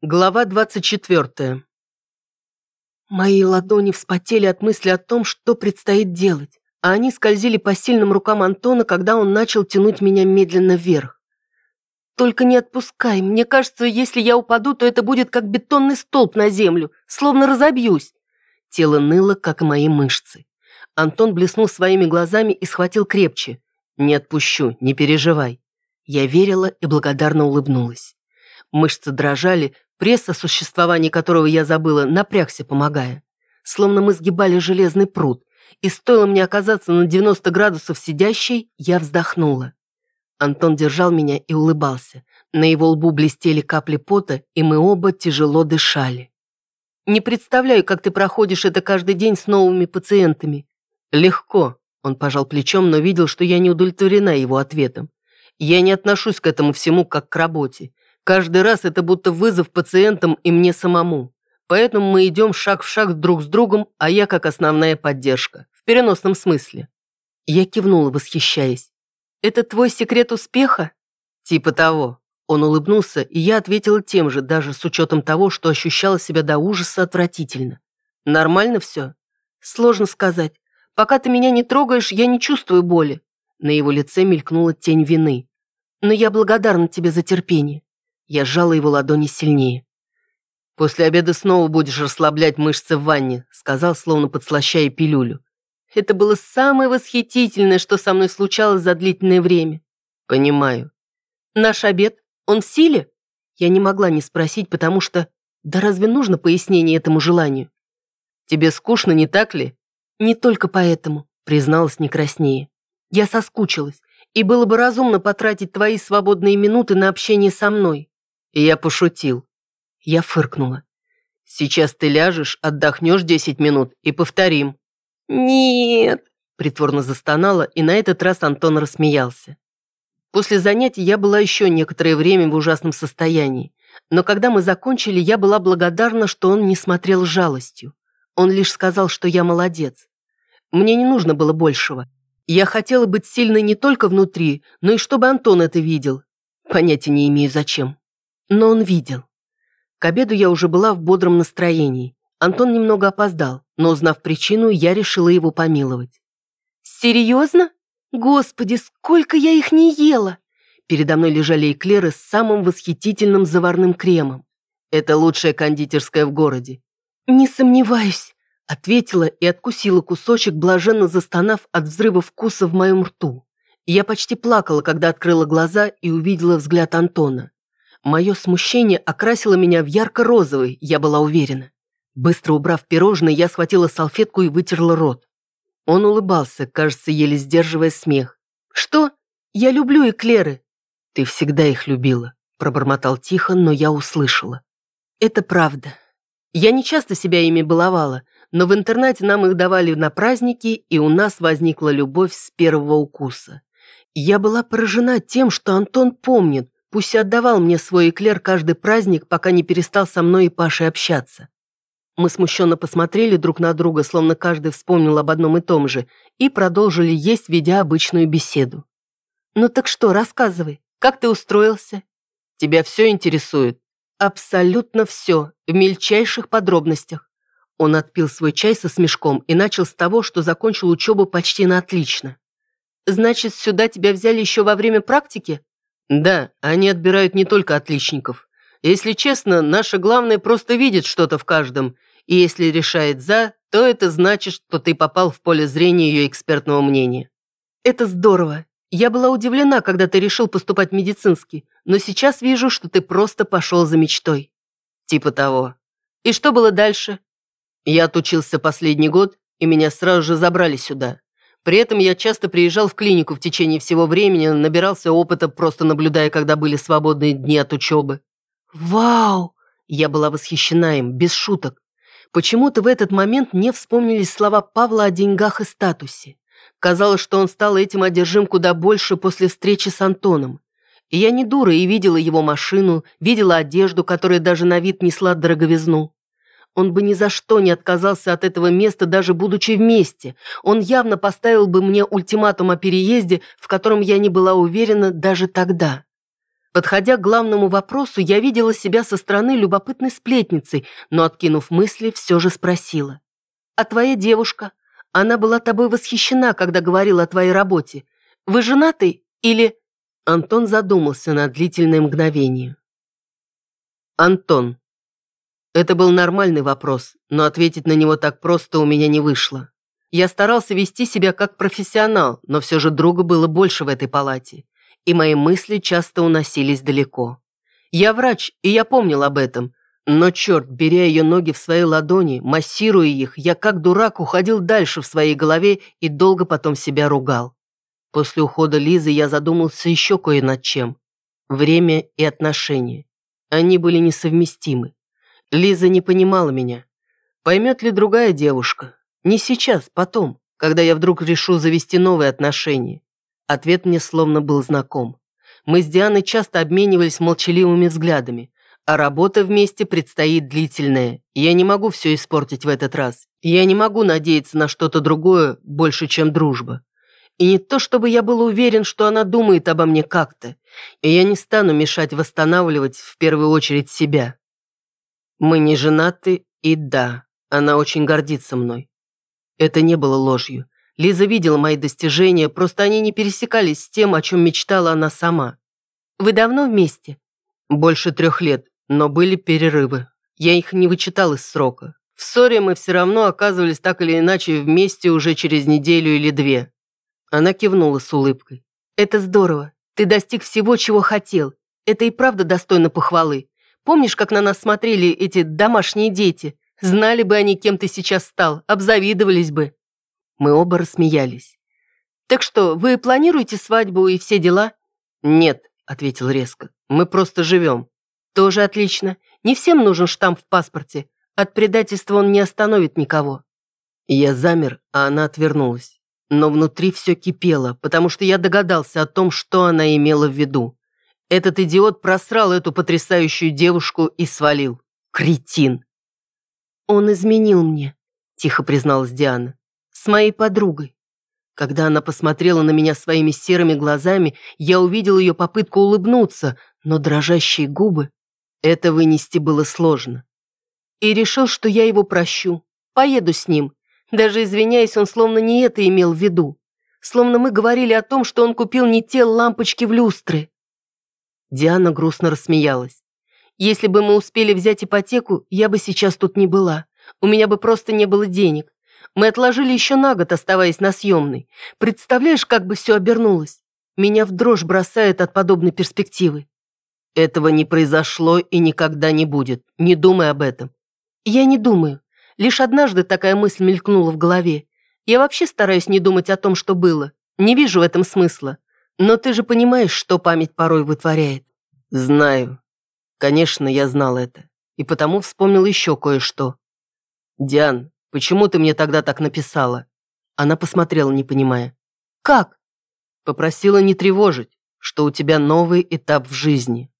Глава 24. Мои ладони вспотели от мысли о том, что предстоит делать, а они скользили по сильным рукам Антона, когда он начал тянуть меня медленно вверх. «Только не отпускай. Мне кажется, если я упаду, то это будет как бетонный столб на землю, словно разобьюсь». Тело ныло, как мои мышцы. Антон блеснул своими глазами и схватил крепче. «Не отпущу, не переживай». Я верила и благодарно улыбнулась. Мышцы дрожали, Пресс, о существовании которого я забыла, напрягся, помогая. Словно мы сгибали железный пруд, и стоило мне оказаться на 90 градусов сидящей, я вздохнула. Антон держал меня и улыбался. На его лбу блестели капли пота, и мы оба тяжело дышали. «Не представляю, как ты проходишь это каждый день с новыми пациентами». «Легко», — он пожал плечом, но видел, что я не удовлетворена его ответом. «Я не отношусь к этому всему как к работе. Каждый раз это будто вызов пациентам и мне самому. Поэтому мы идем шаг в шаг друг с другом, а я как основная поддержка. В переносном смысле. Я кивнула, восхищаясь. «Это твой секрет успеха?» «Типа того». Он улыбнулся, и я ответила тем же, даже с учетом того, что ощущала себя до ужаса отвратительно. «Нормально все?» «Сложно сказать. Пока ты меня не трогаешь, я не чувствую боли». На его лице мелькнула тень вины. «Но я благодарна тебе за терпение. Я сжала его ладони сильнее. «После обеда снова будешь расслаблять мышцы в ванне», сказал, словно подслащая пилюлю. Это было самое восхитительное, что со мной случалось за длительное время. Понимаю. Наш обед, он в силе? Я не могла не спросить, потому что... Да разве нужно пояснение этому желанию? Тебе скучно, не так ли? Не только поэтому, призналась не краснее. Я соскучилась, и было бы разумно потратить твои свободные минуты на общение со мной. И я пошутил. Я фыркнула. Сейчас ты ляжешь, отдохнешь 10 минут и повторим. Нет, притворно застонала, и на этот раз Антон рассмеялся. После занятий я была еще некоторое время в ужасном состоянии, но когда мы закончили, я была благодарна, что он не смотрел с жалостью. Он лишь сказал, что я молодец. Мне не нужно было большего. Я хотела быть сильной не только внутри, но и чтобы Антон это видел. Понятия не имею, зачем. Но он видел. К обеду я уже была в бодром настроении. Антон немного опоздал, но, узнав причину, я решила его помиловать. «Серьезно? Господи, сколько я их не ела!» Передо мной лежали эклеры с самым восхитительным заварным кремом. Это лучшая кондитерская в городе. «Не сомневаюсь», — ответила и откусила кусочек, блаженно застонав от взрыва вкуса в моем рту. Я почти плакала, когда открыла глаза и увидела взгляд Антона. Мое смущение окрасило меня в ярко-розовый, я была уверена. Быстро убрав пирожное, я схватила салфетку и вытерла рот. Он улыбался, кажется, еле сдерживая смех. «Что? Я люблю эклеры!» «Ты всегда их любила», – пробормотал тихо, но я услышала. «Это правда. Я не часто себя ими баловала, но в интернате нам их давали на праздники, и у нас возникла любовь с первого укуса. Я была поражена тем, что Антон помнит, Пусть отдавал мне свой эклер каждый праздник, пока не перестал со мной и Пашей общаться. Мы смущенно посмотрели друг на друга, словно каждый вспомнил об одном и том же, и продолжили есть, ведя обычную беседу. «Ну так что, рассказывай, как ты устроился?» «Тебя все интересует?» «Абсолютно все, в мельчайших подробностях». Он отпил свой чай со смешком и начал с того, что закончил учебу почти на отлично. «Значит, сюда тебя взяли еще во время практики?» Да, они отбирают не только отличников. Если честно, наше главное просто видит что-то в каждом, и если решает «за», то это значит, что ты попал в поле зрения ее экспертного мнения. Это здорово. Я была удивлена, когда ты решил поступать в медицинский, но сейчас вижу, что ты просто пошел за мечтой. Типа того. И что было дальше? Я отучился последний год, и меня сразу же забрали сюда. При этом я часто приезжал в клинику в течение всего времени, набирался опыта, просто наблюдая, когда были свободные дни от учебы. «Вау!» Я была восхищена им, без шуток. Почему-то в этот момент мне вспомнились слова Павла о деньгах и статусе. Казалось, что он стал этим одержим куда больше после встречи с Антоном. И я не дура и видела его машину, видела одежду, которая даже на вид несла дороговизну. Он бы ни за что не отказался от этого места, даже будучи вместе. Он явно поставил бы мне ультиматум о переезде, в котором я не была уверена даже тогда. Подходя к главному вопросу, я видела себя со стороны любопытной сплетницей, но, откинув мысли, все же спросила. «А твоя девушка? Она была тобой восхищена, когда говорила о твоей работе. Вы женаты или...» Антон задумался на длительное мгновение. «Антон». Это был нормальный вопрос, но ответить на него так просто у меня не вышло. Я старался вести себя как профессионал, но все же друга было больше в этой палате и мои мысли часто уносились далеко. Я врач, и я помнил об этом, но, черт, беря ее ноги в свои ладони, массируя их, я как дурак уходил дальше в своей голове и долго потом себя ругал. После ухода Лизы я задумался еще кое над чем. Время и отношения. Они были несовместимы. Лиза не понимала меня. Поймет ли другая девушка? Не сейчас, потом, когда я вдруг решу завести новые отношения. Ответ мне словно был знаком. Мы с Дианой часто обменивались молчаливыми взглядами, а работа вместе предстоит длительная, я не могу все испортить в этот раз. Я не могу надеяться на что-то другое больше, чем дружба. И не то, чтобы я был уверен, что она думает обо мне как-то, и я не стану мешать восстанавливать в первую очередь себя. Мы не женаты, и да, она очень гордится мной. Это не было ложью. Лиза видела мои достижения, просто они не пересекались с тем, о чем мечтала она сама. «Вы давно вместе?» «Больше трех лет, но были перерывы. Я их не вычитал из срока. В ссоре мы все равно оказывались так или иначе вместе уже через неделю или две». Она кивнула с улыбкой. «Это здорово. Ты достиг всего, чего хотел. Это и правда достойно похвалы. Помнишь, как на нас смотрели эти домашние дети? Знали бы они, кем ты сейчас стал, обзавидовались бы». Мы оба рассмеялись. «Так что, вы планируете свадьбу и все дела?» «Нет», — ответил резко. «Мы просто живем». «Тоже отлично. Не всем нужен штамп в паспорте. От предательства он не остановит никого». Я замер, а она отвернулась. Но внутри все кипело, потому что я догадался о том, что она имела в виду. Этот идиот просрал эту потрясающую девушку и свалил. Кретин. «Он изменил мне», — тихо призналась Диана с моей подругой. Когда она посмотрела на меня своими серыми глазами, я увидел ее попытку улыбнуться, но дрожащие губы... Это вынести было сложно. И решил, что я его прощу. Поеду с ним. Даже извиняясь, он словно не это имел в виду. Словно мы говорили о том, что он купил не те лампочки в люстры. Диана грустно рассмеялась. Если бы мы успели взять ипотеку, я бы сейчас тут не была. У меня бы просто не было денег. Мы отложили еще на год, оставаясь на съемной. Представляешь, как бы все обернулось? Меня в дрожь бросает от подобной перспективы. Этого не произошло и никогда не будет. Не думай об этом. Я не думаю. Лишь однажды такая мысль мелькнула в голове. Я вообще стараюсь не думать о том, что было. Не вижу в этом смысла. Но ты же понимаешь, что память порой вытворяет. Знаю. Конечно, я знал это. И потому вспомнил еще кое-что. Диан, Почему ты мне тогда так написала?» Она посмотрела, не понимая. «Как?» Попросила не тревожить, что у тебя новый этап в жизни.